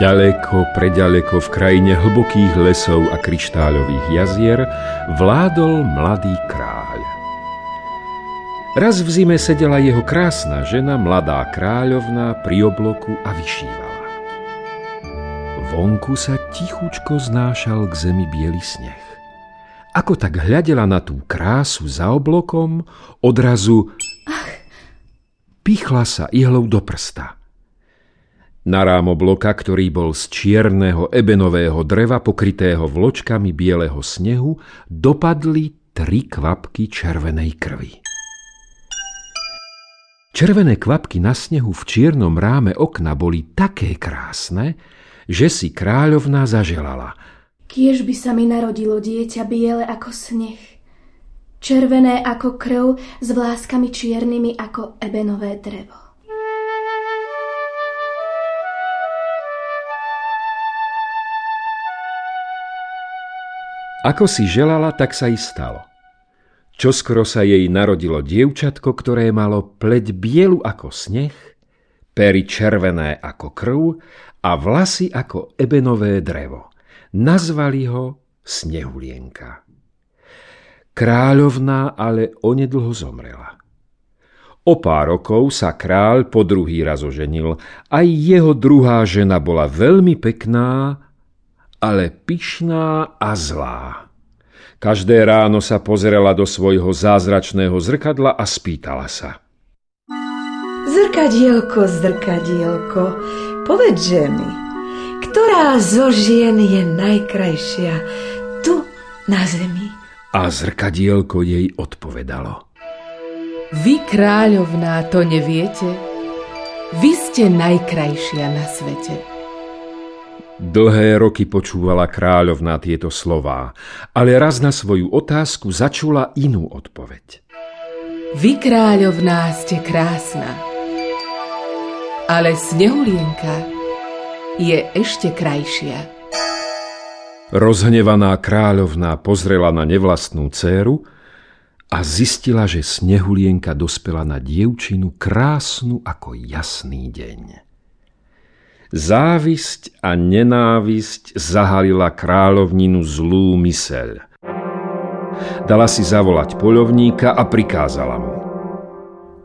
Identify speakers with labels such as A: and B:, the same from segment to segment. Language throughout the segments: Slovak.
A: Ďaleko, preďaleko v krajine hlbokých lesov a kryštáľových jazier vládol mladý kráľ. Raz v zime sedela jeho krásna žena, mladá kráľovna, pri obloku a vyšívala. Vonku sa tichučko znášal k zemi biely sneh. Ako tak hľadela na tú krásu za oblokom, odrazu Ach. pichla sa ihlou do prsta – na rámo bloka, ktorý bol z čierneho ebenového dreva pokrytého vločkami bieleho snehu, dopadli tri kvapky červenej krvi. Červené kvapky na snehu v čiernom ráme okna boli také krásne, že si kráľovná zaželala.
B: Kiež by sa mi narodilo dieťa biele ako sneh, červené ako krv s vláskami čiernymi ako ebenové drevo.
A: Ako si želala, tak sa i stalo. Čoskoro sa jej narodilo dievčatko, ktoré malo pleť bielu ako sneh, pery červené ako krv a vlasy ako ebenové drevo. Nazvali ho Snehulienka. Kráľovná ale onedlho zomrela. O pár rokov sa kráľ po druhý raz oženil. Aj jeho druhá žena bola veľmi pekná ale pyšná a zlá. Každé ráno sa pozerala do svojho zázračného zrkadla a spýtala sa.
C: Zrkadielko, zrkadielko, povedže mi, ktorá zo žien je najkrajšia tu na zemi?
A: A zrkadielko jej odpovedalo.
D: Vy, kráľovná, to neviete? Vy ste najkrajšia na svete.
A: Dlhé roky počúvala kráľovna tieto slová, ale raz na svoju otázku začula inú odpoveď.
D: Vy, kráľovná, ste krásna, ale Snehulienka je ešte krajšia.
A: Rozhnevaná kráľovná pozrela na nevlastnú dceru a zistila, že Snehulienka dospela na dievčinu krásnu ako jasný deň. Závisť a nenávisť zahalila kráľovninu zlú myseľ. Dala si zavolať poľovníka a prikázala mu.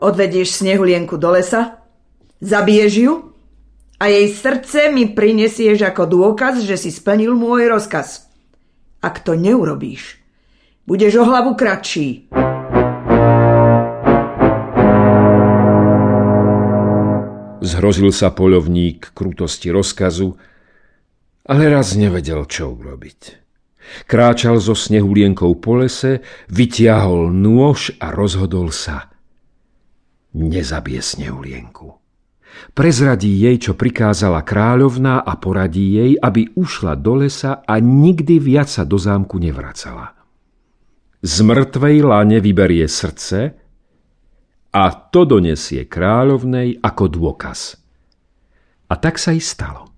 C: Odvedieš snehulienku do lesa, zabiješ ju a jej srdce mi prinesieš ako dôkaz, že si splnil môj rozkaz. Ak to neurobíš, budeš o hlavu kratší.
A: Zhrozil sa polovník krutosti rozkazu, ale raz nevedel, čo urobiť. Kráčal so snehulienkou po lese, vytiahol nôž a rozhodol sa. Nezabije snehulienku. Prezradí jej, čo prikázala kráľovná a poradí jej, aby ušla do lesa a nikdy viac sa do zámku nevracala. Z mŕtvej lane vyberie srdce a to donesie kráľovnej ako dôkaz. A tak sa i stalo.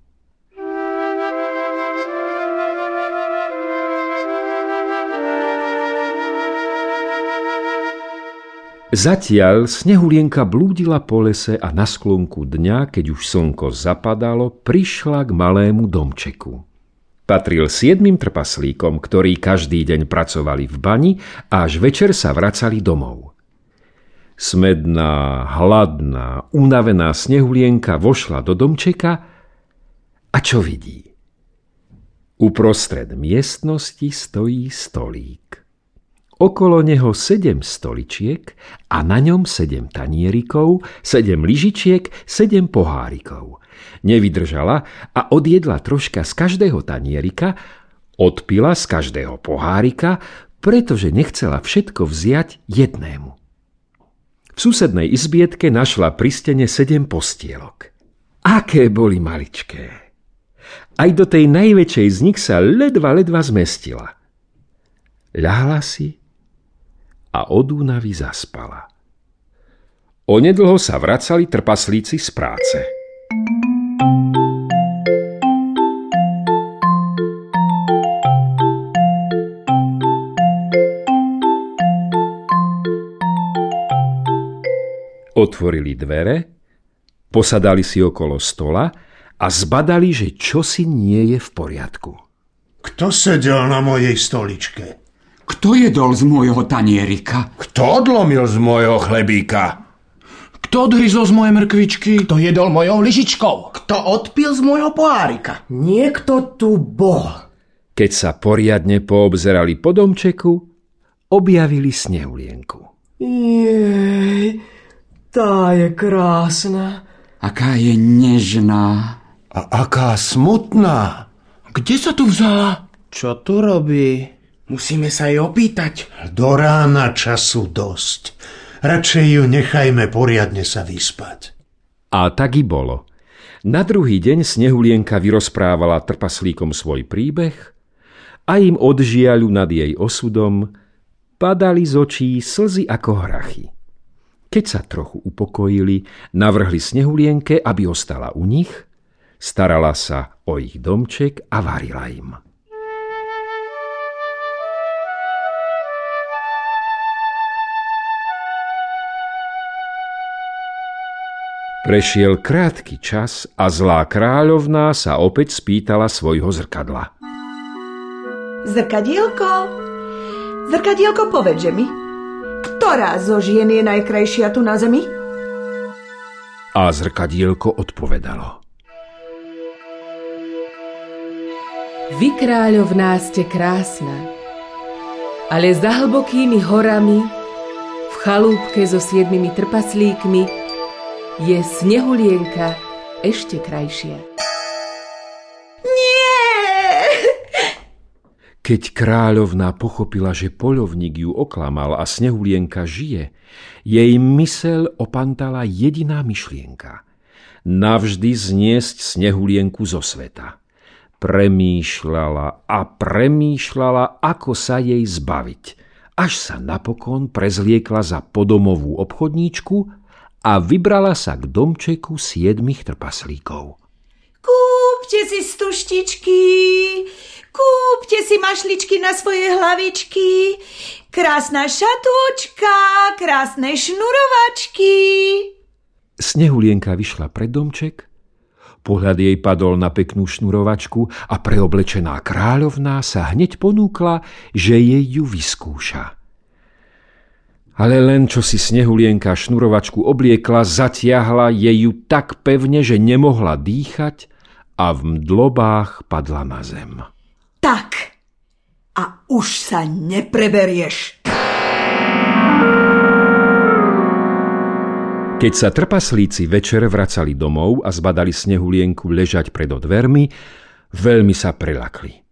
A: Zatiaľ Snehulienka blúdila po lese a na sklonku dňa, keď už slnko zapadalo, prišla k malému domčeku. Patril siedmým trpaslíkom, ktorí každý deň pracovali v bani a až večer sa vracali domov. Smedná, hladná, unavená snehulienka vošla do domčeka a čo vidí? Uprostred miestnosti stojí stolík. Okolo neho sedem stoličiek a na ňom sedem tanierikov, sedem lyžičiek, sedem pohárikov. Nevydržala a odjedla troška z každého tanierika, odpila z každého pohárika, pretože nechcela všetko vziať jednému. V susednej izbietke našla pri stene sedem postielok. Aké boli maličké. Aj do tej najväčšej z nich sa ledva, ledva zmestila. Ľahla si a od únavy zaspala. Onedlho sa vracali trpaslíci z práce. Otvorili dvere, posadali si okolo stola a zbadali, že čosi nie je v poriadku.
E: Kto sedel na mojej stoličke?
F: Kto jedol z môjho tanierika?
E: Kto odlomil z môjho chlebíka?
G: Kto odhryzol z mojej mrkvičky?
H: Kto jedol mojou lyžičkou?
I: Kto odpil z môjho pohárika?
C: Niekto tu bol.
A: Keď sa poriadne poobzerali po domčeku, objavili snehulienku.
J: Jej, tá je krásna.
F: Aká je nežná.
E: A aká smutná.
G: Kde sa tu vzala?
I: Čo tu robí? Musíme sa jej opýtať.
E: Do rána času dosť. Radšej ju nechajme poriadne sa vyspať.
A: A tak i bolo. Na druhý deň Snehulienka vyrozprávala trpaslíkom svoj príbeh a im od žiaľu nad jej osudom padali z očí slzy ako hrachy. Keď sa trochu upokojili, navrhli Snehulienke, aby ostala u nich, starala sa o ich domček a varila im. Prešiel krátky čas a zlá kráľovná sa opäť spýtala svojho zrkadla.
C: Zrkadielko, zrkadielko, povedže mi, ktorá zo žien je najkrajšia tu na zemi?
A: A zrkadielko odpovedalo.
D: Vy, kráľovná, ste krásna, ale za hlbokými horami, v chalúbke so siedmimi trpaslíkmi, je Snehulienka ešte krajšia.
A: Keď kráľovná pochopila, že polovník ju oklamal a Snehulienka žije, jej mysel opantala jediná myšlienka. Navždy zniesť Snehulienku zo sveta. Premýšľala a premýšľala, ako sa jej zbaviť, až sa napokon prezliekla za podomovú obchodníčku a vybrala sa k domčeku siedmých trpaslíkov.
C: Kúpte si stuštičky, kúpte si mašličky na svoje hlavičky, krásna šatôčka, krásne šnurovačky.
A: Snehulienka vyšla pred domček, pohľad jej padol na peknú šnurovačku a preoblečená kráľovná sa hneď ponúkla, že jej ju vyskúša. Ale len čo si snehulienka šnurovačku obliekla, zatiahla jej ju tak pevne, že nemohla dýchať a v mdlobách padla na zem.
C: Už sa nepreberieš.
A: Keď sa trpaslíci večer vracali domov a zbadali snehulienku ležať pred dvermi, veľmi sa prelakli.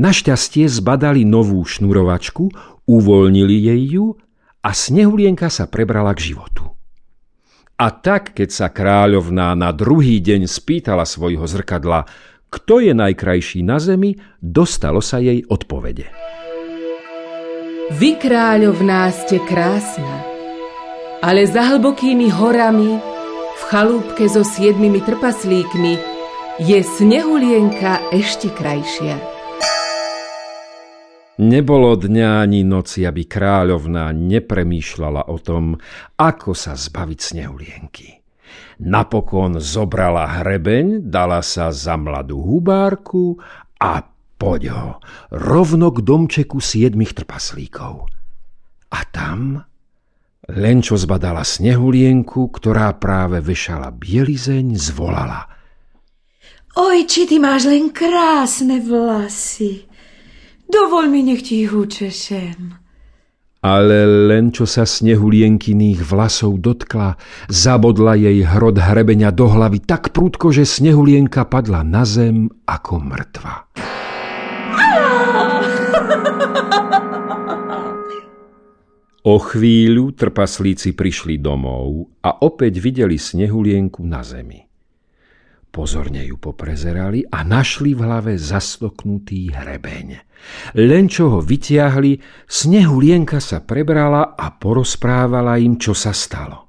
A: Našťastie zbadali novú šnurovačku, uvoľnili jej ju a Snehulienka sa prebrala k životu. A tak, keď sa kráľovná na druhý deň spýtala svojho zrkadla, kto je najkrajší na zemi, dostalo sa jej odpovede.
D: Vy, kráľovná, ste krásna, ale za hlbokými horami, v chalúbke so siedmimi trpaslíkmi, je Snehulienka ešte krajšia.
A: Nebolo dňa ani noci, aby kráľovná nepremýšľala o tom, ako sa zbaviť snehulienky. Napokon zobrala hrebeň, dala sa za mladú hubárku a poď ho, rovno k domčeku siedmých trpaslíkov. A tam, len čo zbadala snehulienku, ktorá práve vešala bielizeň, zvolala.
C: Oj, či ty máš len krásne vlasy. Dovol mi, nech ti ich učešem.
A: Ale len čo sa snehulienkyných vlasov dotkla, zabodla jej hrod hrebenia do hlavy tak prúdko, že snehulienka padla na zem ako mŕtva. O chvíľu trpaslíci prišli domov a opäť videli snehulienku na zemi. Pozorne ju poprezerali a našli v hlave zastoknutý hrebeň. Len čo ho vytiahli, snehu lienka sa prebrala a porozprávala im, čo sa stalo.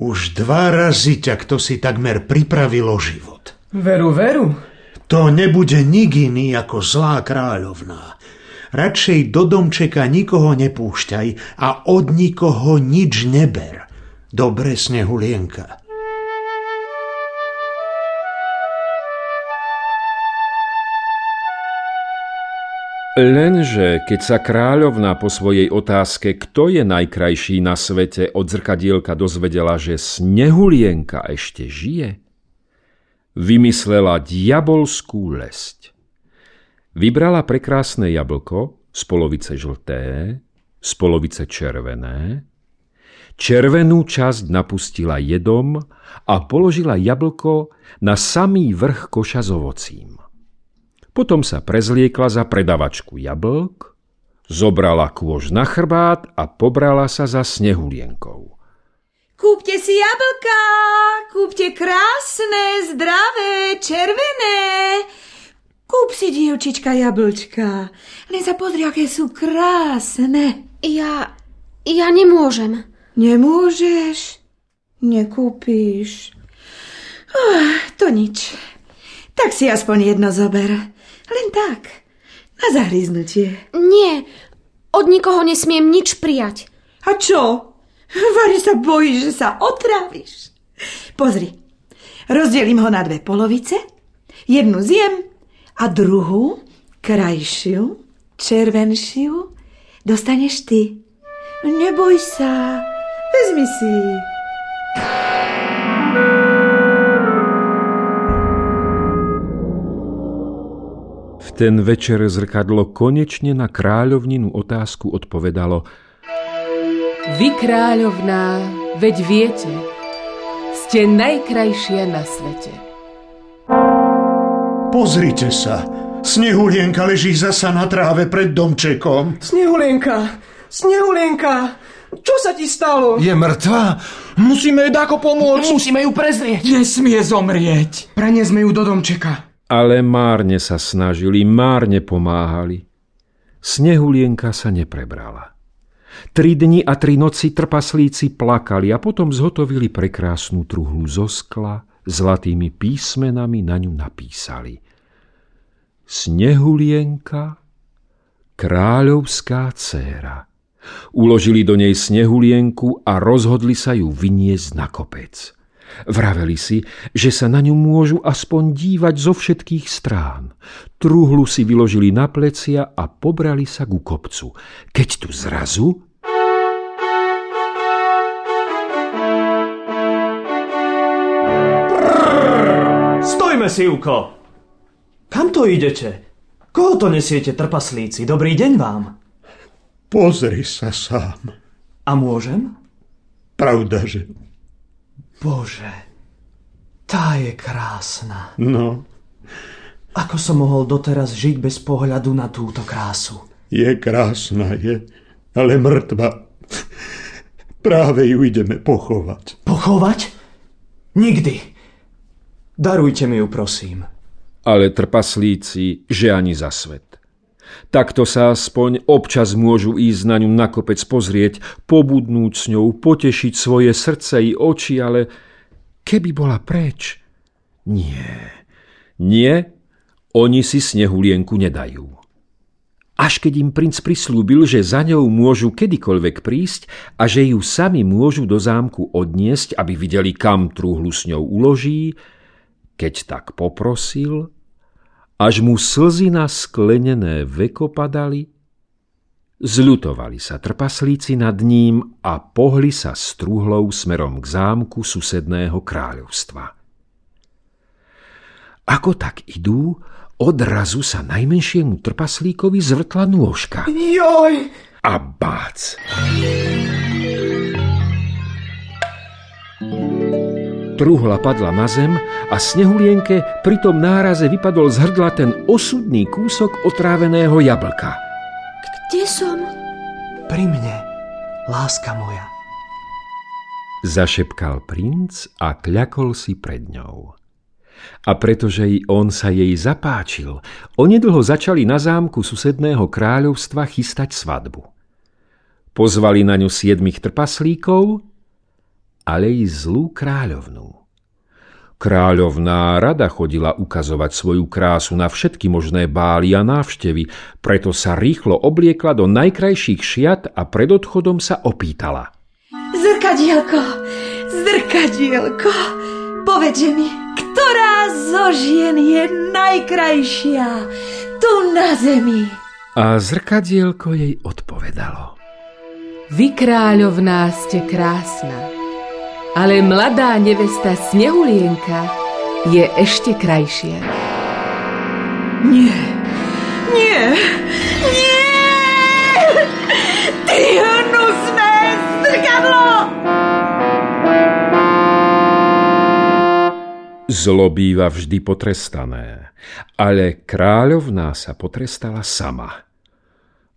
E: Už dva razy ťa kto si takmer pripravilo život.
J: Veru, veru.
E: To nebude nik iný ako zlá kráľovná. Radšej do domčeka nikoho nepúšťaj a od nikoho nič neber. Dobre, Snehulienka.
A: Lenže keď sa kráľovna po svojej otázke, kto je najkrajší na svete, od zrkadielka dozvedela, že Snehulienka ešte žije, vymyslela diabolskú lesť. Vybrala prekrásne jablko, z polovice žlté, z polovice červené, červenú časť napustila jedom a položila jablko na samý vrch koša s ovocím. Potom sa prezliekla za predavačku jablk, zobrala kôž na chrbát a pobrala sa za snehulienkou.
C: Kúpte si jablka, kúpte krásne, zdravé, červené. Kúp si, dievčička, jablčka. Len sa pozri, aké sú krásne.
B: Ja... ja nemôžem.
C: Nemôžeš? Nekúpíš? Oh, to nič. Tak si aspoň jedno zober. Len tak. Na zahryznutie.
B: Nie. Od nikoho nesmiem nič prijať.
C: A čo? Vary sa bojí, že sa otravíš. Pozri. Rozdelím ho na dve polovice. Jednu zjem a druhú, krajšiu, červenšiu, dostaneš ty. Neboj sa. Vezmi si.
A: Ten večer zrkadlo konečne na kráľovninu otázku odpovedalo
D: Vy, kráľovná, veď viete, ste najkrajšia na svete.
E: Pozrite sa, Snehulienka leží zasa na tráve pred domčekom.
J: Snehulienka, Snehulienka, čo sa ti stalo?
G: Je mŕtva? Musíme jej dáko pomôcť.
H: Musíme ju prezrieť.
F: Nesmie zomrieť.
H: Preniesme ju do domčeka.
A: Ale márne sa snažili, márne pomáhali. Snehulienka sa neprebrala. Tri dni a tri noci trpaslíci plakali a potom zhotovili prekrásnu truhlu zo skla, zlatými písmenami na ňu napísali. Snehulienka, kráľovská dcéra. Uložili do nej snehulienku a rozhodli sa ju vyniesť na kopec. Vraveli si, že sa na ňu môžu aspoň dívať zo všetkých strán. Truhlu si vyložili na plecia a pobrali sa ku kopcu. Keď tu zrazu...
J: Stojme, Sivko! Kam to idete? Koho to nesiete, trpaslíci? Dobrý deň vám.
E: Pozri sa sám.
J: A môžem?
E: Pravda, že
J: Bože, tá je krásna.
E: No.
J: Ako som mohol doteraz žiť bez pohľadu na túto krásu?
E: Je krásna, je, ale mŕtva. Práve ju ideme pochovať.
J: Pochovať? Nikdy. Darujte mi ju, prosím.
A: Ale trpaslíci, že ani za svet. Takto sa aspoň občas môžu ísť na ňu na pozrieť, pobudnúť s ňou, potešiť svoje srdce i oči, ale keby bola preč... Nie, nie, oni si snehulienku nedajú. Až keď im princ prislúbil, že za ňou môžu kedykoľvek prísť a že ju sami môžu do zámku odniesť, aby videli, kam trúhlu s ňou uloží, keď tak poprosil, až mu slzy na sklenené veko padali, zľutovali sa trpaslíci nad ním a pohli sa strúhlou smerom k zámku susedného kráľovstva. Ako tak idú, odrazu sa najmenšiemu trpaslíkovi zvrtla nôžka.
J: Joj!
A: A bác! Truhla padla na zem a Snehulienke pri tom náraze vypadol z hrdla ten osudný kúsok otráveného jablka.
B: Kde som?
J: Pri mne, láska moja.
A: Zašepkal princ a kľakol si pred ňou. A pretože i on sa jej zapáčil, onedlho začali na zámku susedného kráľovstva chystať svadbu. Pozvali na ňu siedmých trpaslíkov ale i zlú kráľovnú. Kráľovná rada chodila ukazovať svoju krásu na všetky možné bály a návštevy, preto sa rýchlo obliekla do najkrajších šiat a pred odchodom sa opýtala.
C: Zrkadielko, zrkadielko, povedže mi, ktorá zo žien je najkrajšia tu na zemi?
A: A zrkadielko jej odpovedalo.
D: Vy, kráľovná, ste krásna, ale mladá nevesta Snehulienka je ešte krajšia.
C: Nie, nie, nie! Ty hnusné zrkadlo!
A: Zlo býva vždy potrestané, ale kráľovná sa potrestala sama.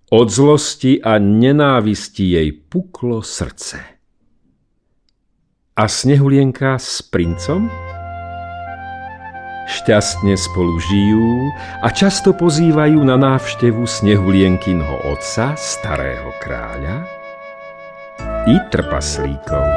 A: Od zlosti a nenávisti jej puklo srdce. A Snehulienka s princom? Šťastne spolu žijú a často pozývajú na návštevu Snehulienkinho otca, starého kráľa, i trpaslíkov.